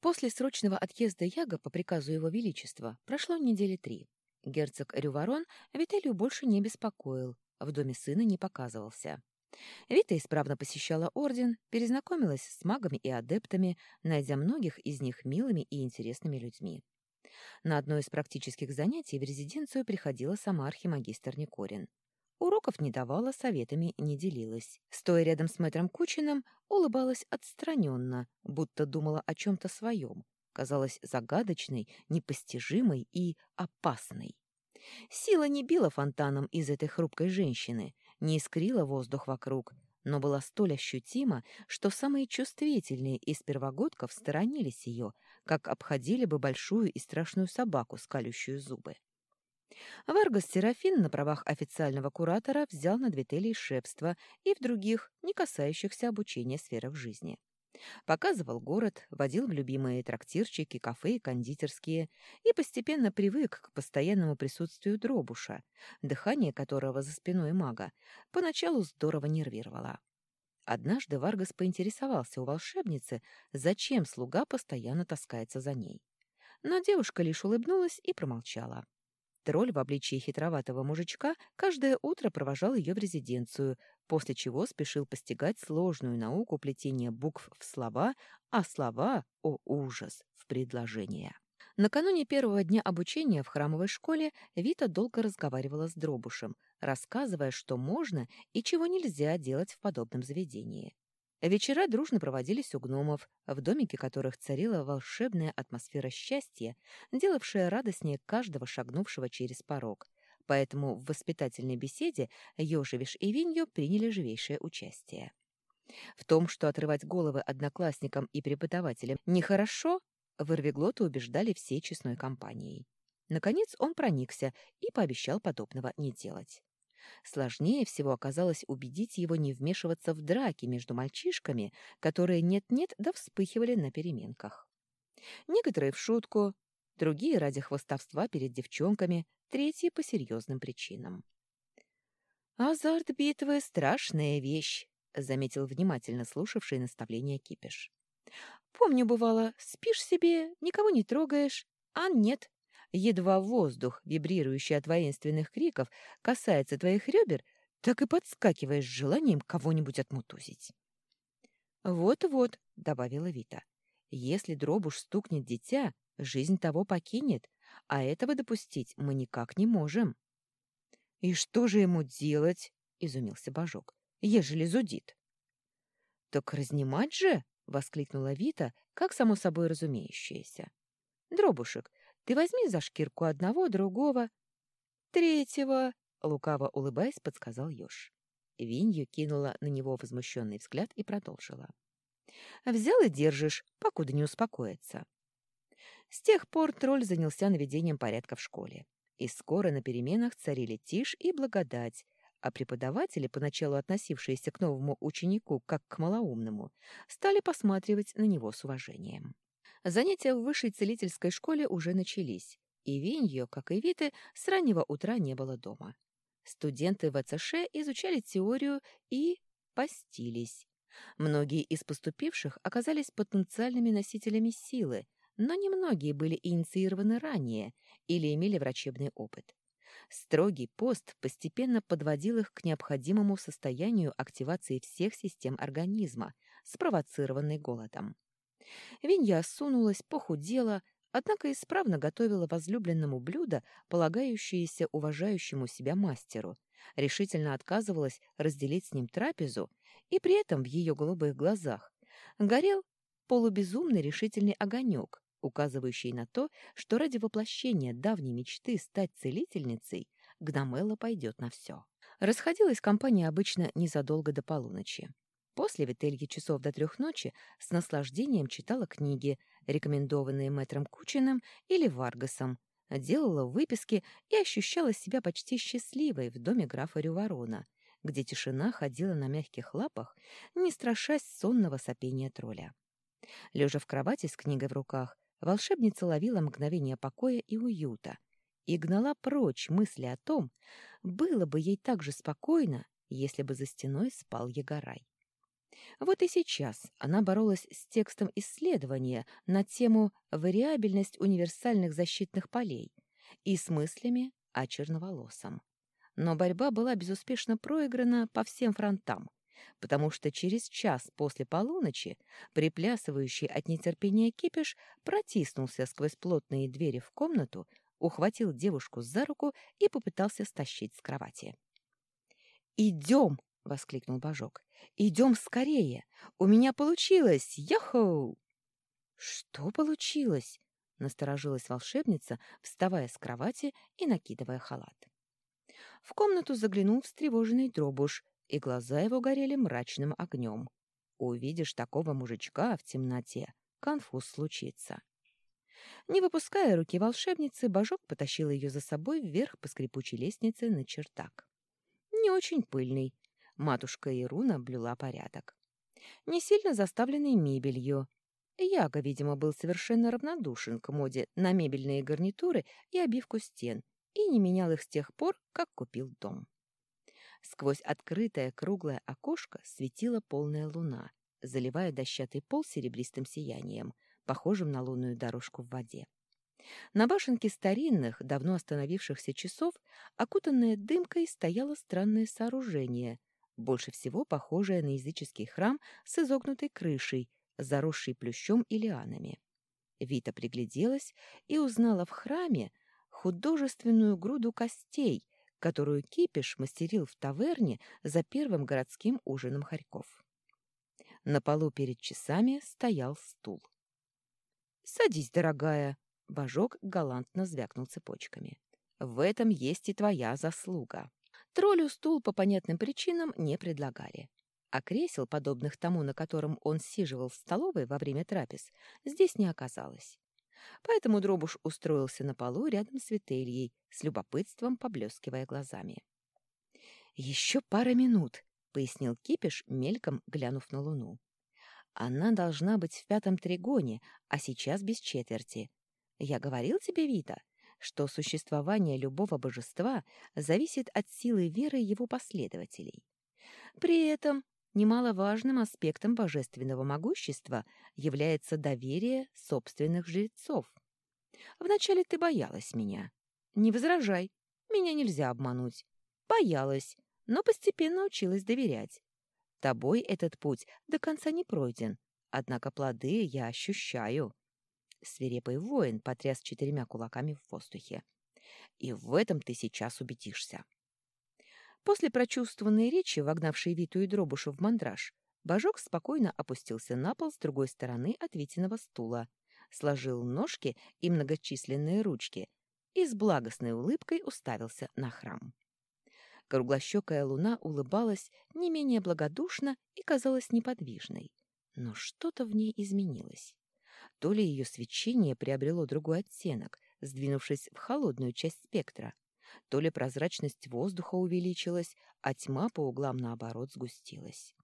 После срочного отъезда Яга по приказу Его Величества прошло недели три. Герцог Рюворон Вителию больше не беспокоил, в доме сына не показывался. Вита исправно посещала орден, перезнакомилась с магами и адептами, найдя многих из них милыми и интересными людьми. На одно из практических занятий в резиденцию приходила сама архимагистр Никорин. Уроков не давала, советами не делилась. Стоя рядом с мэтром Кучиным, улыбалась отстраненно, будто думала о чем-то своем. Казалась загадочной, непостижимой и опасной. Сила не била фонтаном из этой хрупкой женщины, не искрила воздух вокруг, но была столь ощутима, что самые чувствительные из первогодков сторонились ее, как обходили бы большую и страшную собаку, скалющую зубы. Варгас Серафин на правах официального куратора взял над Вителей шефство и в других, не касающихся обучения сферах жизни. Показывал город, водил в любимые трактирчики, кафе и кондитерские и постепенно привык к постоянному присутствию дробуша, дыхание которого за спиной мага поначалу здорово нервировало. Однажды Варгас поинтересовался у волшебницы, зачем слуга постоянно таскается за ней. Но девушка лишь улыбнулась и промолчала. Тролль в обличии хитроватого мужичка каждое утро провожал ее в резиденцию, после чего спешил постигать сложную науку плетения букв в слова, а слова, о ужас, в предложения. Накануне первого дня обучения в храмовой школе Вита долго разговаривала с Дробушем, рассказывая, что можно и чего нельзя делать в подобном заведении. Вечера дружно проводились у гномов, в домике которых царила волшебная атмосфера счастья, делавшая радостнее каждого шагнувшего через порог. Поэтому в воспитательной беседе Ёжевиш и Винью приняли живейшее участие. В том, что отрывать головы одноклассникам и преподавателям нехорошо, вырвиглоты убеждали всей честной компанией. Наконец он проникся и пообещал подобного не делать. Сложнее всего оказалось убедить его не вмешиваться в драки между мальчишками, которые нет-нет да вспыхивали на переменках. Некоторые в шутку, другие ради хвостовства перед девчонками, третьи по серьезным причинам. «Азарт битвы — страшная вещь», — заметил внимательно слушавший наставление Кипиш. «Помню, бывало, спишь себе, никого не трогаешь, а нет, Едва воздух, вибрирующий от воинственных криков, касается твоих ребер, так и подскакиваешь с желанием кого-нибудь отмутузить. «Вот-вот», — добавила Вита, — «если дробуш стукнет дитя, жизнь того покинет, а этого допустить мы никак не можем». «И что же ему делать?» — изумился Божок. «Ежели зудит». «Так разнимать же!» — воскликнула Вита, как само собой разумеющееся. «Дробушек, ты возьми за шкирку одного, другого, третьего, — лукаво улыбаясь, подсказал Ёж. Винью кинула на него возмущенный взгляд и продолжила. «Взял и держишь, покуда не успокоится». С тех пор тролль занялся наведением порядка в школе. И скоро на переменах царили тишь и благодать, а преподаватели, поначалу относившиеся к новому ученику как к малоумному, стали посматривать на него с уважением. Занятия в высшей целительской школе уже начались, и Виньо, как и Виты, с раннего утра не было дома. Студенты ВЦШ изучали теорию и постились. Многие из поступивших оказались потенциальными носителями силы, но немногие были инициированы ранее или имели врачебный опыт. Строгий пост постепенно подводил их к необходимому состоянию активации всех систем организма, спровоцированной голодом. Винья осунулась, похудела, однако исправно готовила возлюбленному блюдо, полагающееся уважающему себя мастеру, решительно отказывалась разделить с ним трапезу, и при этом в ее голубых глазах горел полубезумный решительный огонек, указывающий на то, что ради воплощения давней мечты стать целительницей Гномелла пойдет на все. Расходилась компания обычно незадолго до полуночи. После Вительги часов до трех ночи с наслаждением читала книги, рекомендованные мэтром Кучиным или Варгасом, делала выписки и ощущала себя почти счастливой в доме графа Рюворона, где тишина ходила на мягких лапах, не страшась сонного сопения тролля. Лежа в кровати с книгой в руках, волшебница ловила мгновение покоя и уюта и гнала прочь мысли о том, было бы ей так же спокойно, если бы за стеной спал Егорай. Вот и сейчас она боролась с текстом исследования на тему «Вариабельность универсальных защитных полей» и с мыслями о черноволосом. Но борьба была безуспешно проиграна по всем фронтам, потому что через час после полуночи приплясывающий от нетерпения кипиш протиснулся сквозь плотные двери в комнату, ухватил девушку за руку и попытался стащить с кровати. «Идем!» — воскликнул Божок. «Идем скорее! У меня получилось! Яхоу!» «Что получилось?» — насторожилась волшебница, вставая с кровати и накидывая халат. В комнату заглянул встревоженный дробуш, и глаза его горели мрачным огнем. Увидишь такого мужичка в темноте, конфуз случится. Не выпуская руки волшебницы, Божок потащил ее за собой вверх по скрипучей лестнице на чертак. Не очень пыльный. Матушка Ируна блюла порядок. Не сильно заставленный мебелью. Яга, видимо, был совершенно равнодушен к моде на мебельные гарнитуры и обивку стен и не менял их с тех пор, как купил дом. Сквозь открытое круглое окошко светила полная луна, заливая дощатый пол серебристым сиянием — похожим на лунную дорожку в воде. На башенке старинных, давно остановившихся часов, окутанное дымкой, стояло странное сооружение, больше всего похожее на языческий храм с изогнутой крышей, заросшей плющом и лианами. Вита пригляделась и узнала в храме художественную груду костей, которую Кипиш мастерил в таверне за первым городским ужином хорьков. На полу перед часами стоял стул. «Садись, дорогая!» — Божок галантно звякнул цепочками. «В этом есть и твоя заслуга». Троллю стул по понятным причинам не предлагали. А кресел, подобных тому, на котором он сиживал в столовой во время трапез, здесь не оказалось. Поэтому Дробуш устроился на полу рядом с Вительей, с любопытством поблескивая глазами. «Еще пара минут», — пояснил Кипиш, мельком глянув на луну. Она должна быть в пятом тригоне, а сейчас без четверти. Я говорил тебе, Вита, что существование любого божества зависит от силы веры его последователей. При этом немаловажным аспектом божественного могущества является доверие собственных жрецов. Вначале ты боялась меня. Не возражай, меня нельзя обмануть. Боялась, но постепенно училась доверять. Тобой этот путь до конца не пройден, однако плоды я ощущаю. Свирепый воин потряс четырьмя кулаками в воздухе. И в этом ты сейчас убедишься. После прочувствованной речи, вогнавшей Виту и Дробушу в мандраж, Божок спокойно опустился на пол с другой стороны от Витиного стула, сложил ножки и многочисленные ручки и с благостной улыбкой уставился на храм. Круглощекая луна улыбалась не менее благодушно и казалась неподвижной. Но что-то в ней изменилось. То ли ее свечение приобрело другой оттенок, сдвинувшись в холодную часть спектра, то ли прозрачность воздуха увеличилась, а тьма по углам, наоборот, сгустилась.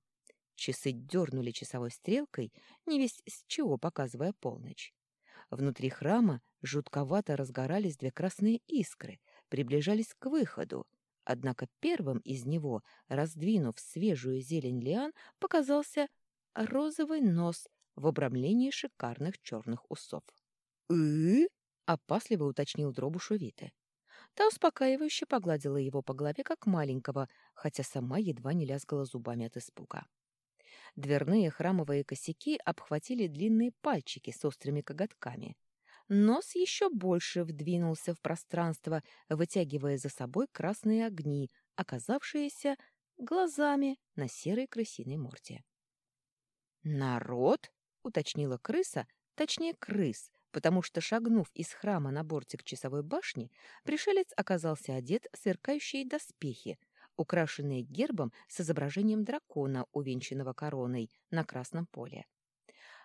Часы дернули часовой стрелкой, не весь с чего показывая полночь. Внутри храма жутковато разгорались две красные искры, приближались к выходу, Однако первым из него, раздвинув свежую зелень лиан, показался розовый нос в обрамлении шикарных черных усов. «Э?» — опасливо уточнил дробушу Виты. Та успокаивающе погладила его по голове, как маленького, хотя сама едва не лязгала зубами от испуга. Дверные храмовые косяки обхватили длинные пальчики с острыми коготками. Нос еще больше вдвинулся в пространство, вытягивая за собой красные огни, оказавшиеся глазами на серой крысиной морде. «Народ?» — уточнила крыса, точнее крыс, потому что, шагнув из храма на бортик часовой башни, пришелец оказался одет в сверкающие доспехи, украшенные гербом с изображением дракона, увенчанного короной, на красном поле.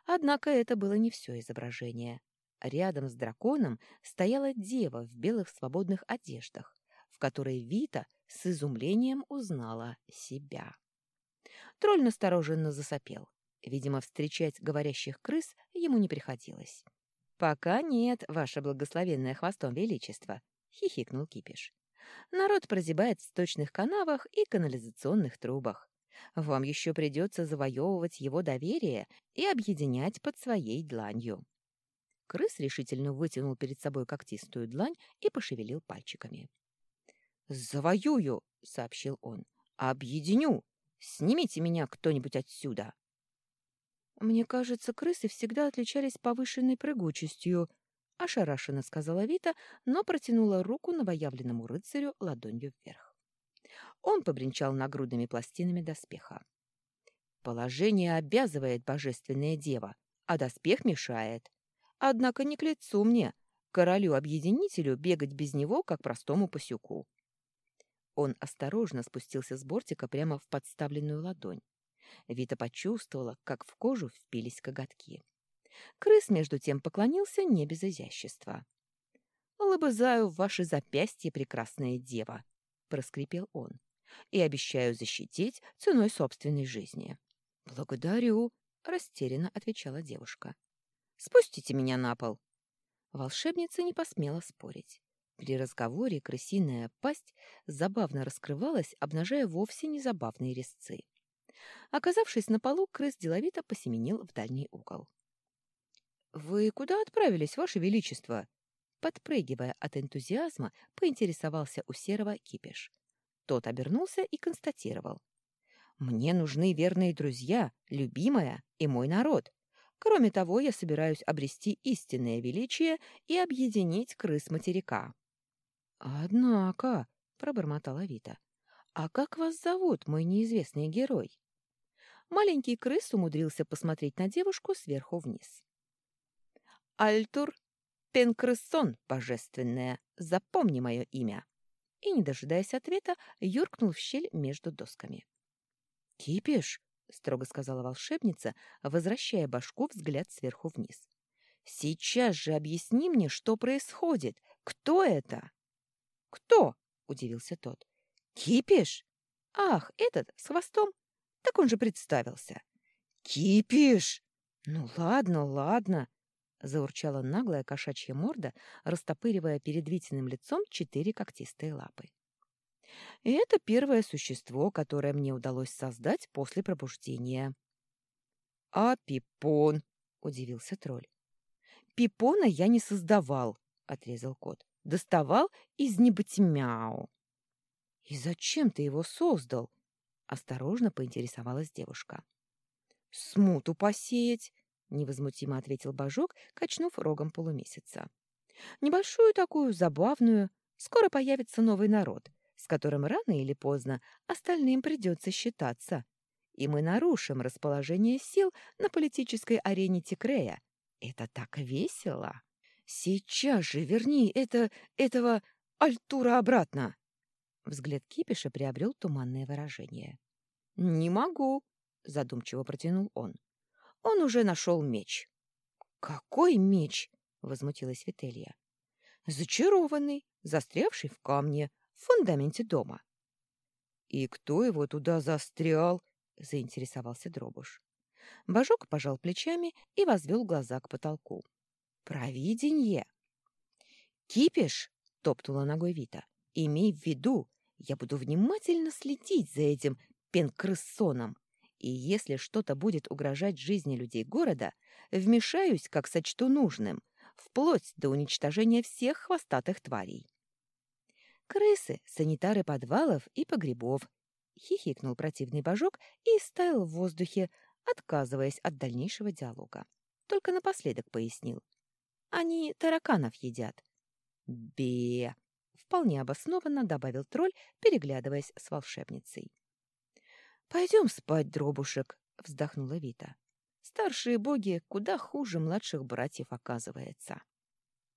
Однако это было не все изображение. Рядом с драконом стояла дева в белых свободных одеждах, в которой Вита с изумлением узнала себя. Тролль настороженно засопел. Видимо, встречать говорящих крыс ему не приходилось. «Пока нет, ваше благословенное хвостом величество», — хихикнул Кипиш. «Народ прозябает в сточных канавах и канализационных трубах. Вам еще придется завоевывать его доверие и объединять под своей дланью. Крыс решительно вытянул перед собой когтистую длань и пошевелил пальчиками. «Завоюю!» — сообщил он. «Объединю! Снимите меня кто-нибудь отсюда!» «Мне кажется, крысы всегда отличались повышенной прыгучестью», — ошарашенно сказала Вита, но протянула руку новоявленному рыцарю ладонью вверх. Он побренчал нагрудными пластинами доспеха. «Положение обязывает божественная дева, а доспех мешает. Однако не к лицу мне, королю-объединителю, бегать без него, как простому пасюку». Он осторожно спустился с бортика прямо в подставленную ладонь. Вита почувствовала, как в кожу впились коготки. Крыс, между тем, поклонился не без изящества. «Лобызаю в ваши запястья, прекрасная дева», — проскрипел он, «и обещаю защитить ценой собственной жизни». «Благодарю», — растерянно отвечала девушка. «Спустите меня на пол». Волшебница не посмела спорить. При разговоре крысиная пасть забавно раскрывалась, обнажая вовсе не забавные резцы. Оказавшись на полу, крыс деловито посеменил в дальний угол. «Вы куда отправились, Ваше Величество?» Подпрыгивая от энтузиазма, поинтересовался у Серого кипиш. Тот обернулся и констатировал. «Мне нужны верные друзья, любимая и мой народ. Кроме того, я собираюсь обрести истинное величие и объединить крыс материка». «Однако», — пробормотала Вита, — «а как вас зовут, мой неизвестный герой?» Маленький крыс умудрился посмотреть на девушку сверху вниз. «Альтур Пенкрыссон, божественная, запомни мое имя!» И, не дожидаясь ответа, юркнул в щель между досками. «Кипиш!» — строго сказала волшебница, возвращая башку взгляд сверху вниз. «Сейчас же объясни мне, что происходит. Кто это?» «Кто?» — удивился тот. «Кипиш? Ах, этот, с хвостом? Так он же представился. «Кипиш!» «Ну ладно, ладно!» — заурчала наглая кошачья морда, растопыривая перед Витиным лицом четыре когтистые лапы. И это первое существо, которое мне удалось создать после пробуждения. — А пипон? — удивился тролль. — Пипона я не создавал, — отрезал кот. — Доставал из небытьмяу. — И зачем ты его создал? Осторожно поинтересовалась девушка. «Смуту посеять!» — невозмутимо ответил Божок, качнув рогом полумесяца. «Небольшую такую, забавную. Скоро появится новый народ, с которым рано или поздно остальным придется считаться. И мы нарушим расположение сил на политической арене Тикрея. Это так весело!» «Сейчас же верни это... этого... Альтура обратно!» Взгляд кипиша приобрел туманное выражение. «Не могу», — задумчиво протянул он. «Он уже нашел меч». «Какой меч?» — возмутилась Вителья. «Зачарованный, застрявший в камне, в фундаменте дома». «И кто его туда застрял?» — заинтересовался Дробуш. Божок пожал плечами и возвел глаза к потолку. «Провиденье!» «Кипиш!» — топтала ногой Вита. «Имей в виду, я буду внимательно следить за этим пенкрыссоном, и если что-то будет угрожать жизни людей города, вмешаюсь, как сочту нужным, вплоть до уничтожения всех хвостатых тварей. Крысы, санитары подвалов и погребов, хихикнул противный божок и стаял в воздухе, отказываясь от дальнейшего диалога. Только напоследок пояснил. Они тараканов едят. Бе! Вполне обоснованно добавил тролль, переглядываясь с волшебницей. «Пойдем спать, дробушек», — вздохнула Вита. «Старшие боги куда хуже младших братьев, оказывается».